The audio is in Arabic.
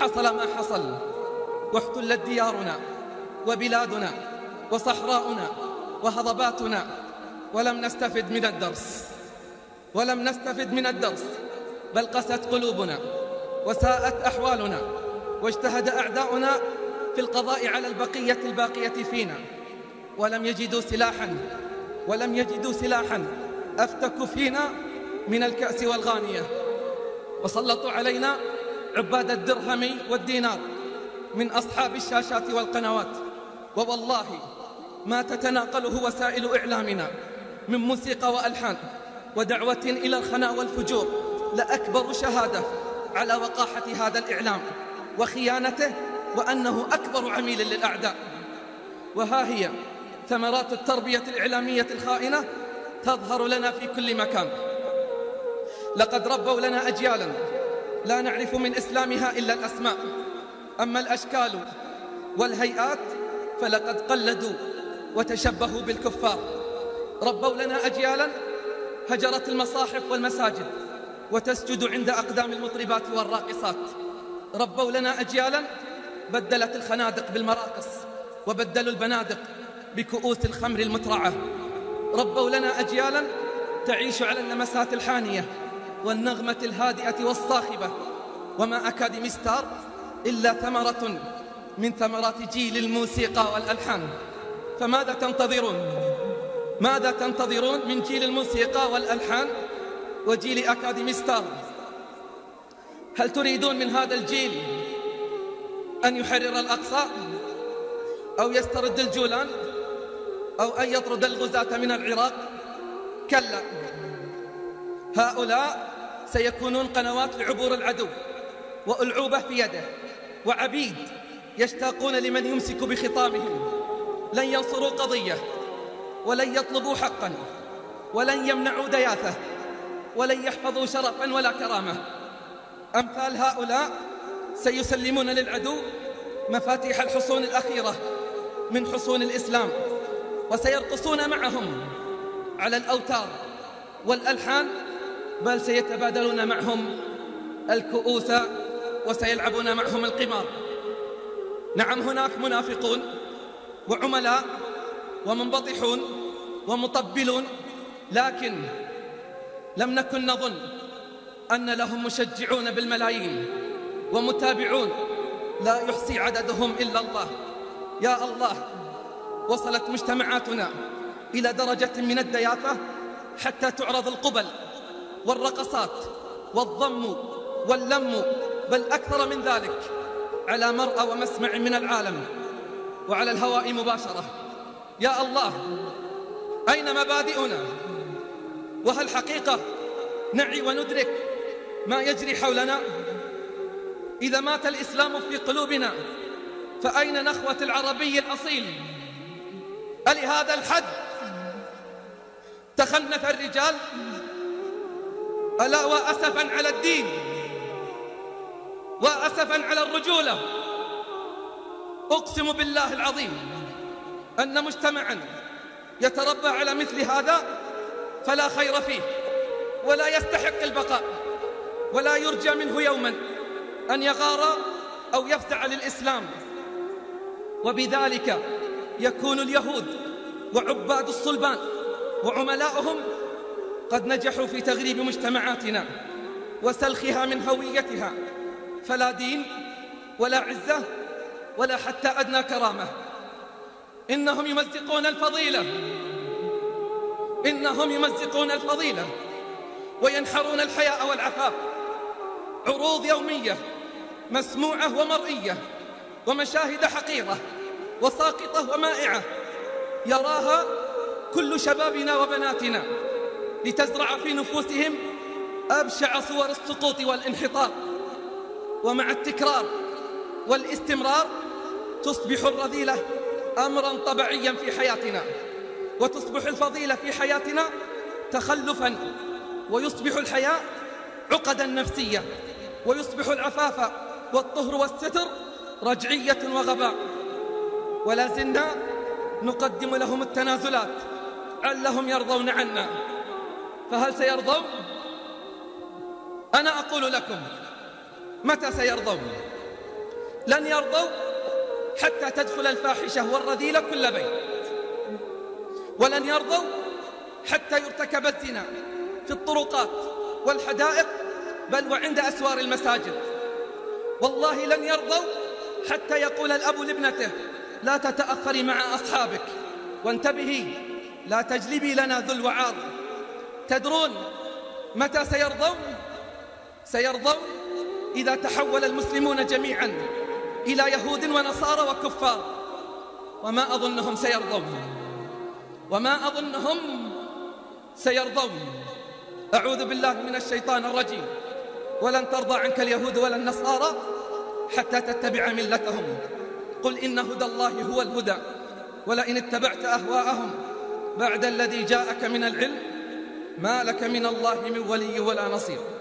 حصل ما حصل. واحتلت ديارنا وبلادنا وصحراؤنا وهضباتنا. ولم نستفد من الدرس. ولم نستفد من الدرس. بل قست قلوبنا وساءت أحوالنا. واجتهد أعداؤنا في القضاء على البقية الباقية فينا. ولم يجدوا سلاحا. ولم يجدوا سلاحا. أفتك فينا من الكأس والغانية. وسلطوا علينا عباد الدرهم والدينار من أصحاب الشاشات والقنوات. ووالله ما تتناقله وسائل إعلامنا من موسيقى وألحان ودعوة إلى الخنا والفجور لأكبر شهادة على وقاحة هذا الإعلام وخيانته وأنه أكبر عميل للأعداء. وها هي ثمرات التربية الإعلامية الخائنة تظهر لنا في كل مكان. لقد ربوا لنا أجيالا لا نعرف من إسلامها إلا الأسماء. أما الأشكال والهيئات فلقد قلدوا وتشبهوا بالكفار. ربوا لنا أجيالا هجرت المصاحف والمساجد وتسجد عند أقدام المطربات والراقصات. ربوا لنا أجيالا بدلت الخنادق بالمراقص وبدلوا البنادق بكؤوس الخمر المترعة. ربوا لنا أجيالا تعيش على اللمسات الحانية والنغمة الهادئة والصاخبة. وما أكاديمي ستار إلا ثمرة من ثمرات جيل الموسيقى والألحان. فماذا تنتظرون؟ ماذا تنتظرون من جيل الموسيقى والألحان وجيل أكاديمي ستار؟ هل تريدون من هذا الجيل أن يحرر الأقصى؟ أو يسترد الجولان؟ أو أن يطرد الغزاة من العراق؟ كلا. هؤلاء سيكونون قنوات لعبور العدو وألعوبة في يده وعبيد يشتاقون لمن يمسك بخطامهم. لن ينصروا قضية ولن يطلبوا حقا ولن يمنعوا دياثة ولن يحفظوا شرفا ولا كرامة. أمثال هؤلاء سيسلمون للعدو مفاتيح الحصون الأخيرة من حصون الإسلام وسيرقصون معهم على الأوتار والألحان بل سيتبادلون معهم الكؤوس وسيلعبون معهم القمار. نعم هناك منافقون وعملاء ومنبطحون ومطبلون لكن لم نكن نظن أن لهم مشجعون بالملايين ومتابعون. لا يحصي عددهم إلا الله. يا الله وصلت مجتمعاتنا إلى درجة من الدياثة حتى تعرض القبل. والرقصات والضم واللم بل أكثر من ذلك على مرأى ومسمع من العالم وعلى الهواء مباشرة. يا الله أين مبادئنا؟ وهل حقيقة نعي وندرك ما يجري حولنا؟ إذا مات الإسلام في قلوبنا فأين نخوة العربي الأصيل؟ ألهذا الحد؟ تخنث الرجال؟ ألا وأسفا على الدين وأسفا على الرجولة. أقسم بالله العظيم أن مجتمعا يتربى على مثل هذا فلا خير فيه ولا يستحق البقاء ولا يرجى منه يوما أن يغار أو يفزع للإسلام. وبذلك يكون اليهود وعباد الصلبان وعملاؤهم قد نجحوا في تغريب مجتمعاتنا وسلخها من هويتها. فلا دين ولا عزة ولا حتى أدنى كرامة. إنهم يمزقون الفضيلة. إنهم يمزقون الفضيلة. وينحرون الحياء والعفاف. عروض يومية مسموعة ومرئية ومشاهد حقيرة وساقطة ومائعة. يراها كل شبابنا وبناتنا. لتزرع في نفوسهم أبشع صور السقوط والانحطاط. ومع التكرار والاستمرار تصبح الرذيلة أمرا طبيعيا في حياتنا وتصبح الفضيلة في حياتنا تخلفا ويصبح الحياء عقدا نفسية ويصبح العفاف والطهر والستر رجعية وغباء. ولا زلنا نقدم لهم التنازلات علهم يرضون عنا. فهل سيرضون؟ أنا أقول لكم متى سيرضون؟ لن يرضوا حتى تدخل الفاحشة والرذيلة كل بيت ولن يرضوا حتى يرتكب الزنا في الطرقات والحدائق بل وعند أسوار المساجد والله لن يرضوا حتى يقول الأب لابنته لا تتأخري مع أصحابك وانتبهي لا تجلبي لنا ذو الوعاظ تدرون متى سيرضون؟ سيرضون إذا تحول المسلمون جميعا إلى يهود ونصارى وكفار. وما أظنهم سيرضون. وما أظنهم سيرضون. أعوذ بالله من الشيطان الرجيم. ولن ترضى عنك اليهود ولا النصارى حتى تتبع ملتهم. قل إن هدى الله هو الهدى. ولئن اتبعت أهواءهم بعد الذي جاءك من العلم ما لك من الله من ولي ولا نصير.